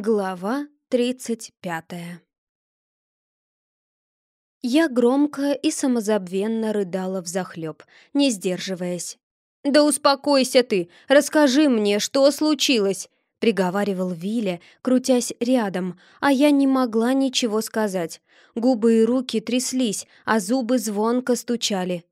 Глава тридцать пятая Я громко и самозабвенно рыдала взахлёб, не сдерживаясь. «Да успокойся ты! Расскажи мне, что случилось!» — приговаривал Виля, крутясь рядом, а я не могла ничего сказать. Губы и руки тряслись, а зубы звонко стучали.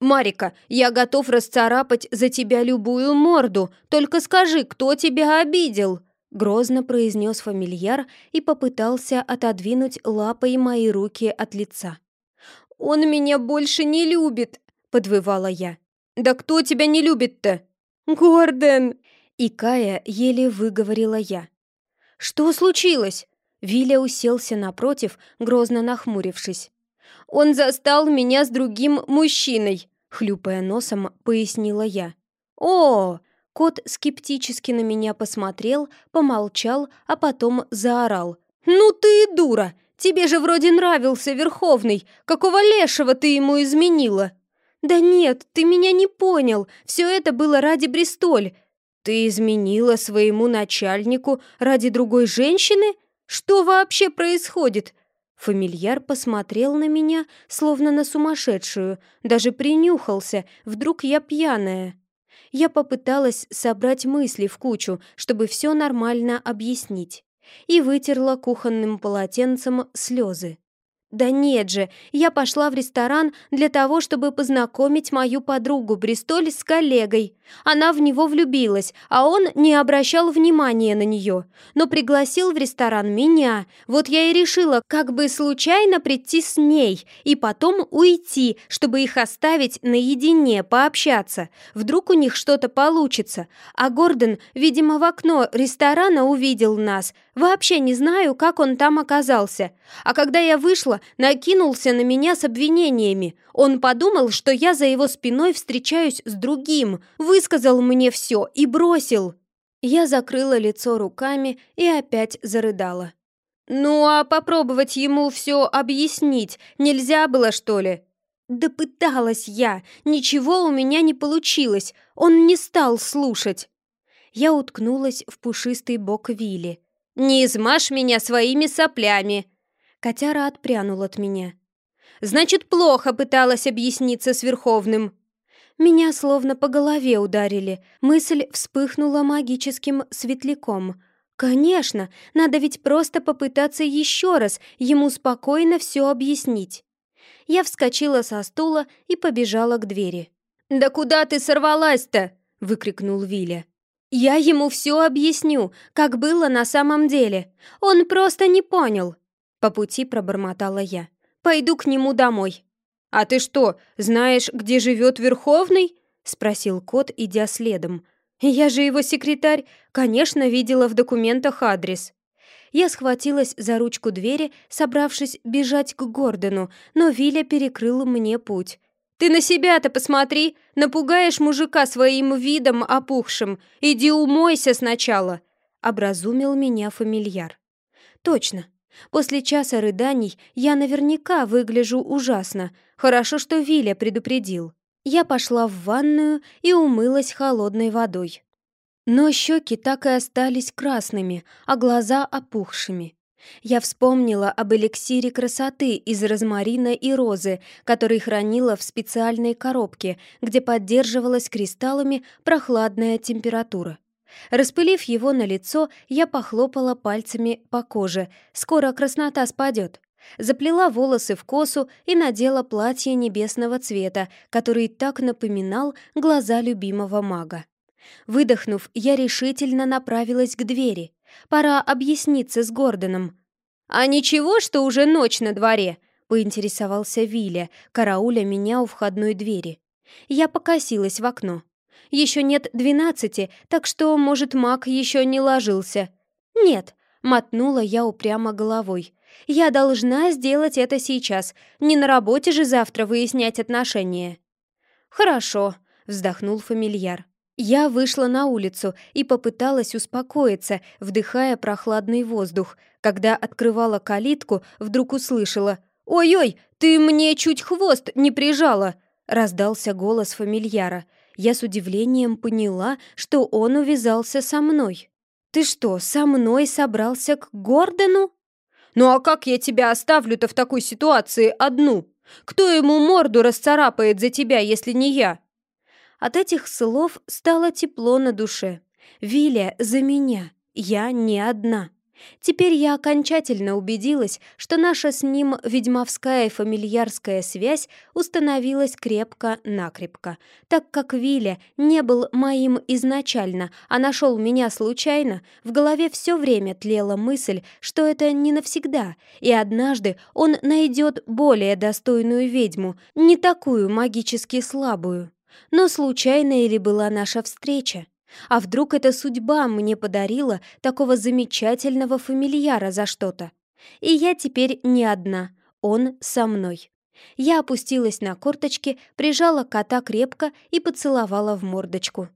«Марика, я готов расцарапать за тебя любую морду, только скажи, кто тебя обидел?» Грозно произнес фамильяр и попытался отодвинуть лапой мои руки от лица. «Он меня больше не любит!» — подвывала я. «Да кто тебя не любит-то?» «Гордон!» И Кая еле выговорила я. «Что случилось?» Виля уселся напротив, грозно нахмурившись. «Он застал меня с другим мужчиной», — хлюпая носом, пояснила я. «О!» Кот скептически на меня посмотрел, помолчал, а потом заорал. «Ну ты и дура! Тебе же вроде нравился Верховный! Какого лешего ты ему изменила?» «Да нет, ты меня не понял! Все это было ради Бристоль!» «Ты изменила своему начальнику ради другой женщины? Что вообще происходит?» Фамильяр посмотрел на меня, словно на сумасшедшую, даже принюхался, вдруг я пьяная. Я попыталась собрать мысли в кучу, чтобы все нормально объяснить, и вытерла кухонным полотенцем слезы. «Да нет же, я пошла в ресторан для того, чтобы познакомить мою подругу Бристоль с коллегой. Она в него влюбилась, а он не обращал внимания на нее, но пригласил в ресторан меня. Вот я и решила как бы случайно прийти с ней и потом уйти, чтобы их оставить наедине, пообщаться. Вдруг у них что-то получится. А Гордон, видимо, в окно ресторана увидел нас. Вообще не знаю, как он там оказался. А когда я вышла, накинулся на меня с обвинениями. Он подумал, что я за его спиной встречаюсь с другим, высказал мне все и бросил. Я закрыла лицо руками и опять зарыдала. «Ну а попробовать ему все объяснить нельзя было, что ли?» «Да пыталась я, ничего у меня не получилось, он не стал слушать». Я уткнулась в пушистый бок Вилли. «Не измажь меня своими соплями!» Котяра отпрянул от меня. «Значит, плохо пыталась объясниться с Верховным». Меня словно по голове ударили. Мысль вспыхнула магическим светляком. «Конечно, надо ведь просто попытаться еще раз ему спокойно все объяснить». Я вскочила со стула и побежала к двери. «Да куда ты сорвалась-то?» — выкрикнул Виля. «Я ему все объясню, как было на самом деле. Он просто не понял». По пути пробормотала я. «Пойду к нему домой». «А ты что, знаешь, где живет Верховный?» Спросил кот, идя следом. «Я же его секретарь. Конечно, видела в документах адрес». Я схватилась за ручку двери, собравшись бежать к Гордону, но Виля перекрыл мне путь. «Ты на себя-то посмотри! Напугаешь мужика своим видом опухшим! Иди умойся сначала!» Образумил меня фамильяр. «Точно, После часа рыданий я наверняка выгляжу ужасно. Хорошо, что Виля предупредил. Я пошла в ванную и умылась холодной водой. Но щеки так и остались красными, а глаза опухшими. Я вспомнила об эликсире красоты из розмарина и розы, который хранила в специальной коробке, где поддерживалась кристаллами прохладная температура. Распылив его на лицо, я похлопала пальцами по коже. Скоро краснота спадет. Заплела волосы в косу и надела платье небесного цвета, который так напоминал глаза любимого мага. Выдохнув, я решительно направилась к двери. Пора объясниться с Гордоном. «А ничего, что уже ночь на дворе?» — поинтересовался Виля, карауля меня у входной двери. Я покосилась в окно. Еще нет двенадцати, так что, может, маг еще не ложился. Нет, мотнула я упрямо головой. Я должна сделать это сейчас. Не на работе же завтра выяснять отношения. Хорошо, вздохнул фамильяр. Я вышла на улицу и попыталась успокоиться, вдыхая прохладный воздух. Когда открывала калитку, вдруг услышала «Ой-ой, ты мне чуть хвост не прижала!» Раздался голос фамильяра я с удивлением поняла, что он увязался со мной. «Ты что, со мной собрался к Гордону?» «Ну а как я тебя оставлю-то в такой ситуации одну? Кто ему морду расцарапает за тебя, если не я?» От этих слов стало тепло на душе. «Виля за меня, я не одна». Теперь я окончательно убедилась, что наша с ним ведьмовская и фамильярская связь установилась крепко-накрепко, так как Виля не был моим изначально, а нашел меня случайно, в голове все время тлела мысль, что это не навсегда, и однажды он найдет более достойную ведьму, не такую магически слабую. Но случайной ли была наша встреча? А вдруг эта судьба мне подарила такого замечательного фамильяра за что-то? И я теперь не одна, он со мной. Я опустилась на корточки, прижала кота крепко и поцеловала в мордочку.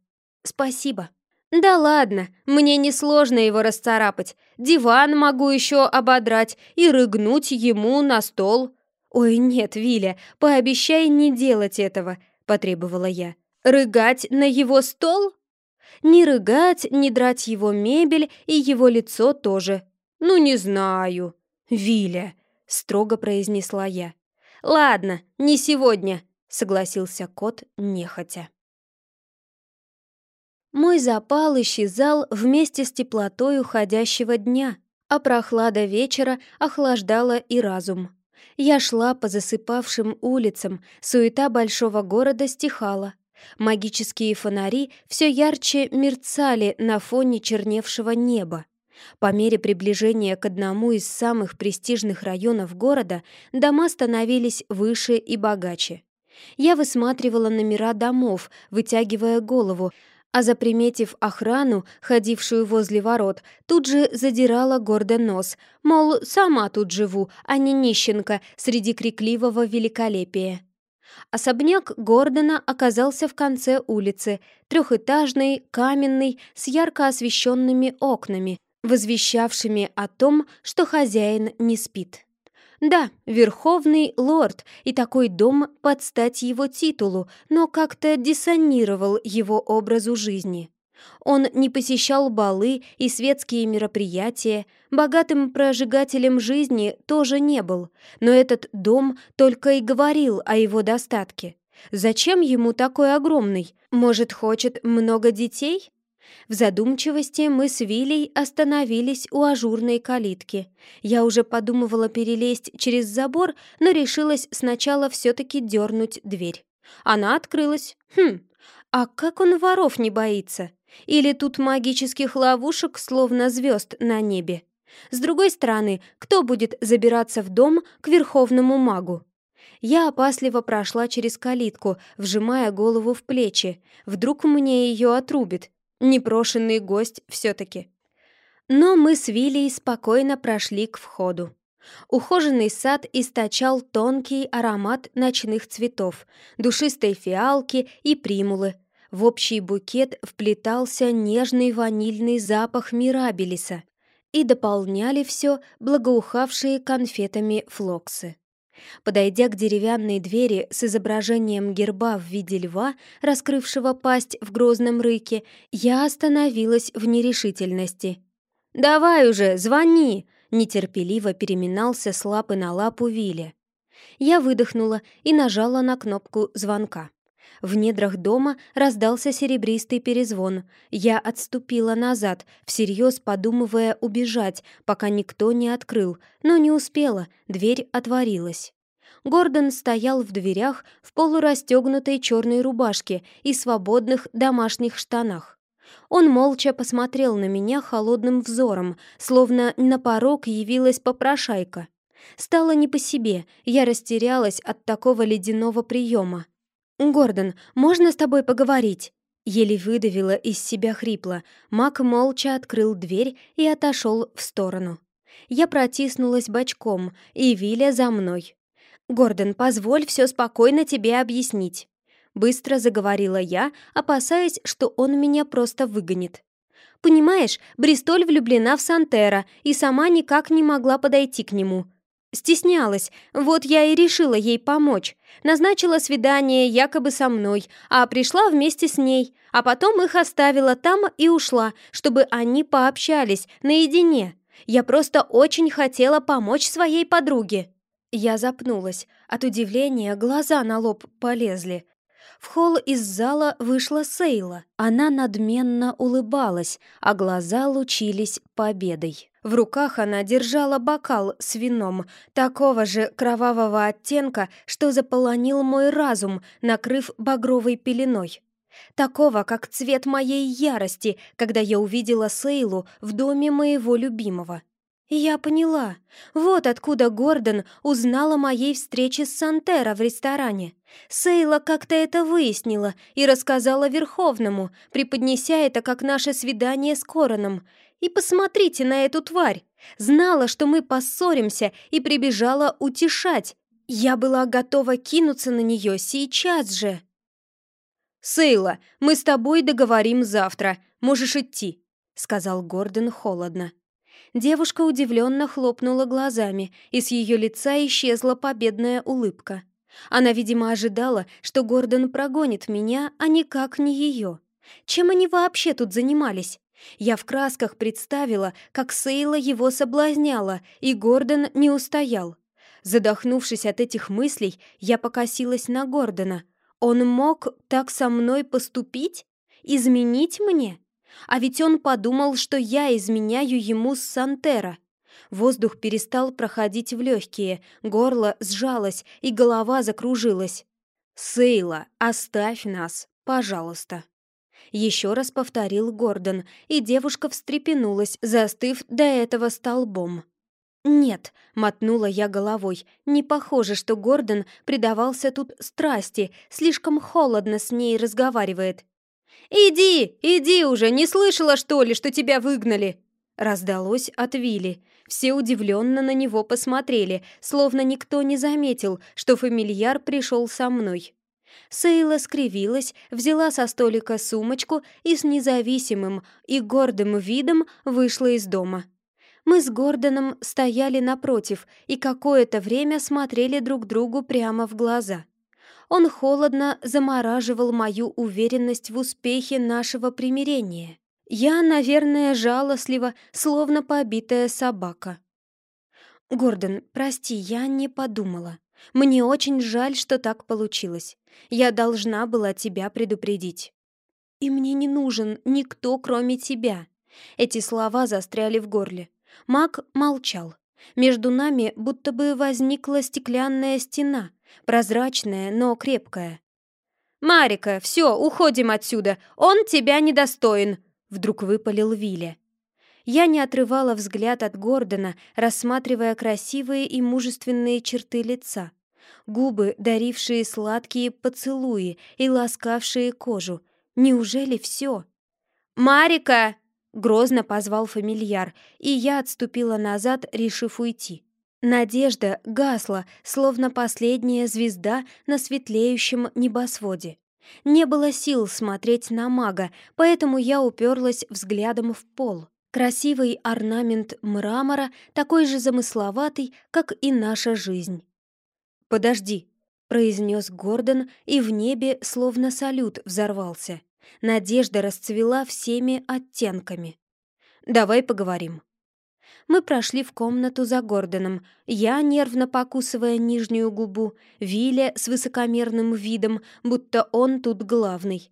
«Спасибо». «Да ладно, мне несложно его расцарапать. Диван могу еще ободрать и рыгнуть ему на стол». «Ой, нет, Виля, пообещай не делать этого», — потребовала я. «Рыгать на его стол?» Ни рыгать, ни драть его мебель и его лицо тоже. «Ну, не знаю». «Виля», — строго произнесла я. «Ладно, не сегодня», — согласился кот нехотя. Мой запал исчезал вместе с теплотой уходящего дня, а прохлада вечера охлаждала и разум. Я шла по засыпавшим улицам, суета большого города стихала, Магические фонари все ярче мерцали на фоне черневшего неба. По мере приближения к одному из самых престижных районов города дома становились выше и богаче. Я высматривала номера домов, вытягивая голову, а заприметив охрану, ходившую возле ворот, тут же задирала гордо нос, мол, сама тут живу, а не нищенка среди крикливого великолепия. Особняк Гордона оказался в конце улицы, трехэтажный, каменный, с ярко освещенными окнами, возвещавшими о том, что хозяин не спит. Да, верховный лорд, и такой дом под стать его титулу, но как-то диссонировал его образу жизни. Он не посещал балы и светские мероприятия, богатым прожигателем жизни тоже не был, но этот дом только и говорил о его достатке. Зачем ему такой огромный? Может, хочет много детей? В задумчивости мы с Вилей остановились у ажурной калитки. Я уже подумывала перелезть через забор, но решилась сначала все-таки дернуть дверь. Она открылась. Хм, а как он воров не боится? Или тут магических ловушек, словно звезд на небе? С другой стороны, кто будет забираться в дом к верховному магу? Я опасливо прошла через калитку, вжимая голову в плечи. Вдруг мне ее отрубит. Непрошенный гость все-таки. Но мы с Вилей спокойно прошли к входу. Ухоженный сад источал тонкий аромат ночных цветов, душистой фиалки и примулы, в общий букет вплетался нежный ванильный запах мирабелиса и дополняли все благоухавшие конфетами флоксы. Подойдя к деревянной двери с изображением герба в виде льва, раскрывшего пасть в грозном рыке, я остановилась в нерешительности. «Давай уже, звони!» — нетерпеливо переминался с лапы на лапу Вилли. Я выдохнула и нажала на кнопку звонка. В недрах дома раздался серебристый перезвон. Я отступила назад, всерьез подумывая убежать, пока никто не открыл, но не успела, дверь отворилась. Гордон стоял в дверях в полурастегнутой черной рубашке и свободных домашних штанах. Он молча посмотрел на меня холодным взором, словно на порог явилась попрошайка. Стало не по себе, я растерялась от такого ледяного приема. «Гордон, можно с тобой поговорить?» Еле выдавила из себя хрипло. Мак молча открыл дверь и отошел в сторону. Я протиснулась бочком, и Виля за мной. «Гордон, позволь все спокойно тебе объяснить». Быстро заговорила я, опасаясь, что он меня просто выгонит. «Понимаешь, Бристоль влюблена в Сантера и сама никак не могла подойти к нему. Стеснялась, вот я и решила ей помочь. Назначила свидание якобы со мной, а пришла вместе с ней, а потом их оставила там и ушла, чтобы они пообщались наедине. Я просто очень хотела помочь своей подруге. Я запнулась. От удивления глаза на лоб полезли. В холл из зала вышла Сейла. Она надменно улыбалась, а глаза лучились победой. В руках она держала бокал с вином, такого же кровавого оттенка, что заполонил мой разум, накрыв багровой пеленой. Такого, как цвет моей ярости, когда я увидела Сейлу в доме моего любимого. Я поняла. Вот откуда Гордон узнал о моей встрече с Сантера в ресторане. Сейла как-то это выяснила и рассказала Верховному, преподнеся это как наше свидание с Короном. И посмотрите на эту тварь. Знала, что мы поссоримся, и прибежала утешать. Я была готова кинуться на нее сейчас же. «Сейла, мы с тобой договорим завтра. Можешь идти», — сказал Гордон холодно. Девушка удивленно хлопнула глазами, и с ее лица исчезла победная улыбка. Она, видимо, ожидала, что Гордон прогонит меня, а никак не ее. Чем они вообще тут занимались? Я в красках представила, как Сейла его соблазняла, и Гордон не устоял. Задохнувшись от этих мыслей, я покосилась на Гордона. Он мог так со мной поступить? Изменить мне? А ведь он подумал, что я изменяю ему с Сантера. Воздух перестал проходить в легкие, горло сжалось и голова закружилась. «Сейла, оставь нас, пожалуйста!» Еще раз повторил Гордон, и девушка встрепенулась, застыв до этого столбом. «Нет», — мотнула я головой, — «не похоже, что Гордон предавался тут страсти, слишком холодно с ней разговаривает. «Иди, иди уже, не слышала, что ли, что тебя выгнали?» Раздалось от Вилли. Все удивленно на него посмотрели, словно никто не заметил, что фамильяр пришел со мной. Сейла скривилась, взяла со столика сумочку и с независимым и гордым видом вышла из дома. Мы с Гордоном стояли напротив и какое-то время смотрели друг другу прямо в глаза — он холодно замораживал мою уверенность в успехе нашего примирения. Я, наверное, жалостливо, словно побитая собака. «Гордон, прости, я не подумала. Мне очень жаль, что так получилось. Я должна была тебя предупредить. И мне не нужен никто, кроме тебя». Эти слова застряли в горле. Мак молчал. Между нами будто бы возникла стеклянная стена, прозрачная, но крепкая. «Марика, все, уходим отсюда! Он тебя недостоин!» Вдруг выпалил Вилли. Я не отрывала взгляд от Гордона, рассматривая красивые и мужественные черты лица. Губы, дарившие сладкие поцелуи и ласкавшие кожу. Неужели все? «Марика!» — грозно позвал фамильяр, и я отступила назад, решив уйти. Надежда гасла, словно последняя звезда на светлеющем небосводе. Не было сил смотреть на мага, поэтому я уперлась взглядом в пол. Красивый орнамент мрамора, такой же замысловатый, как и наша жизнь. «Подожди», — произнес Гордон, и в небе словно салют взорвался. Надежда расцвела всеми оттенками. «Давай поговорим». Мы прошли в комнату за Гордоном. Я, нервно покусывая нижнюю губу, Виля с высокомерным видом, будто он тут главный.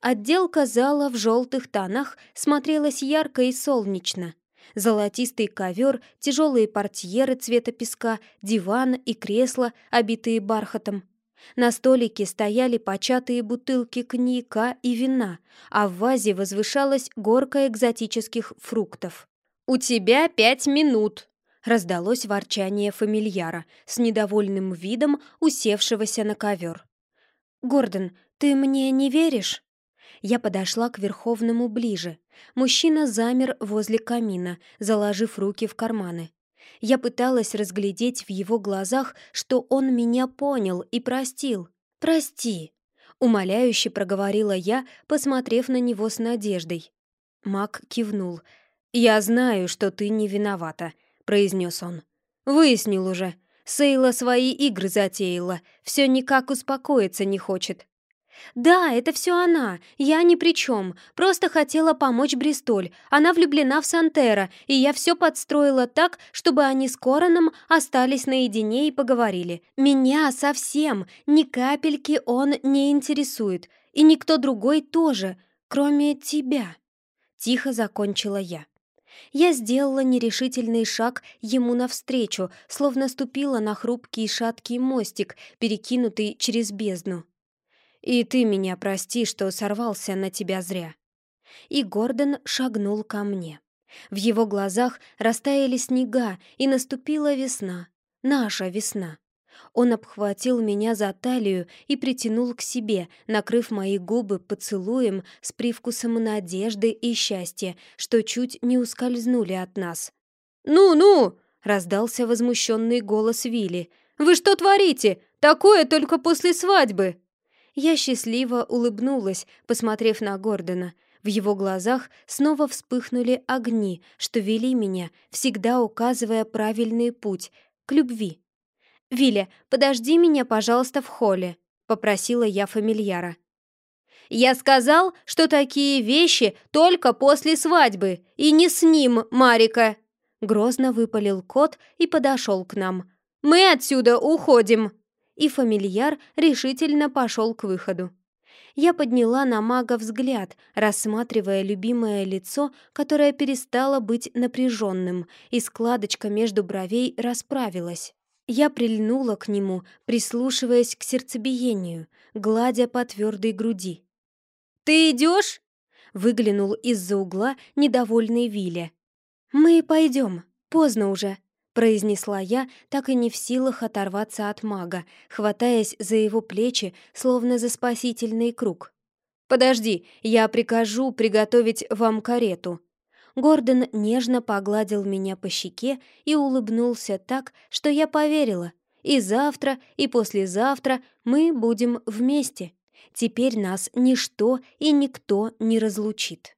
Отделка зала в желтых тонах смотрелась ярко и солнечно. Золотистый ковер, тяжелые портьеры цвета песка, диван и кресла, обитые бархатом. На столике стояли початые бутылки коньяка и вина, а в вазе возвышалась горка экзотических фруктов. «У тебя пять минут!» Раздалось ворчание фамильяра с недовольным видом усевшегося на ковер. «Гордон, ты мне не веришь?» Я подошла к Верховному ближе. Мужчина замер возле камина, заложив руки в карманы. Я пыталась разглядеть в его глазах, что он меня понял и простил. «Прости!» — умоляюще проговорила я, посмотрев на него с надеждой. Мак кивнул — «Я знаю, что ты не виновата», — произнес он. «Выяснил уже. Сейла свои игры затеяла, все никак успокоиться не хочет. «Да, это все она. Я ни при чем. Просто хотела помочь Бристоль. Она влюблена в Сантера, и я все подстроила так, чтобы они с Короном остались наедине и поговорили. Меня совсем, ни капельки он не интересует. И никто другой тоже, кроме тебя». Тихо закончила я. Я сделала нерешительный шаг ему навстречу, словно ступила на хрупкий шаткий мостик, перекинутый через бездну. И ты меня прости, что сорвался на тебя зря». И Гордон шагнул ко мне. В его глазах растаяли снега, и наступила весна. Наша весна. Он обхватил меня за талию и притянул к себе, накрыв мои губы поцелуем с привкусом надежды и счастья, что чуть не ускользнули от нас. «Ну-ну!» — раздался возмущенный голос Вилли. «Вы что творите? Такое только после свадьбы!» Я счастливо улыбнулась, посмотрев на Гордона. В его глазах снова вспыхнули огни, что вели меня, всегда указывая правильный путь — к любви. «Виля, подожди меня, пожалуйста, в холле», — попросила я фамильяра. «Я сказал, что такие вещи только после свадьбы, и не с ним, Марика!» Грозно выпалил кот и подошел к нам. «Мы отсюда уходим!» и фамильяр решительно пошел к выходу. Я подняла на мага взгляд, рассматривая любимое лицо, которое перестало быть напряженным, и складочка между бровей расправилась. Я прильнула к нему, прислушиваясь к сердцебиению, гладя по твердой груди. «Ты идешь?» — выглянул из-за угла недовольный Виля. «Мы пойдем, поздно уже», произнесла я, так и не в силах оторваться от мага, хватаясь за его плечи, словно за спасительный круг. «Подожди, я прикажу приготовить вам карету». Гордон нежно погладил меня по щеке и улыбнулся так, что я поверила. И завтра, и послезавтра мы будем вместе. Теперь нас ничто и никто не разлучит.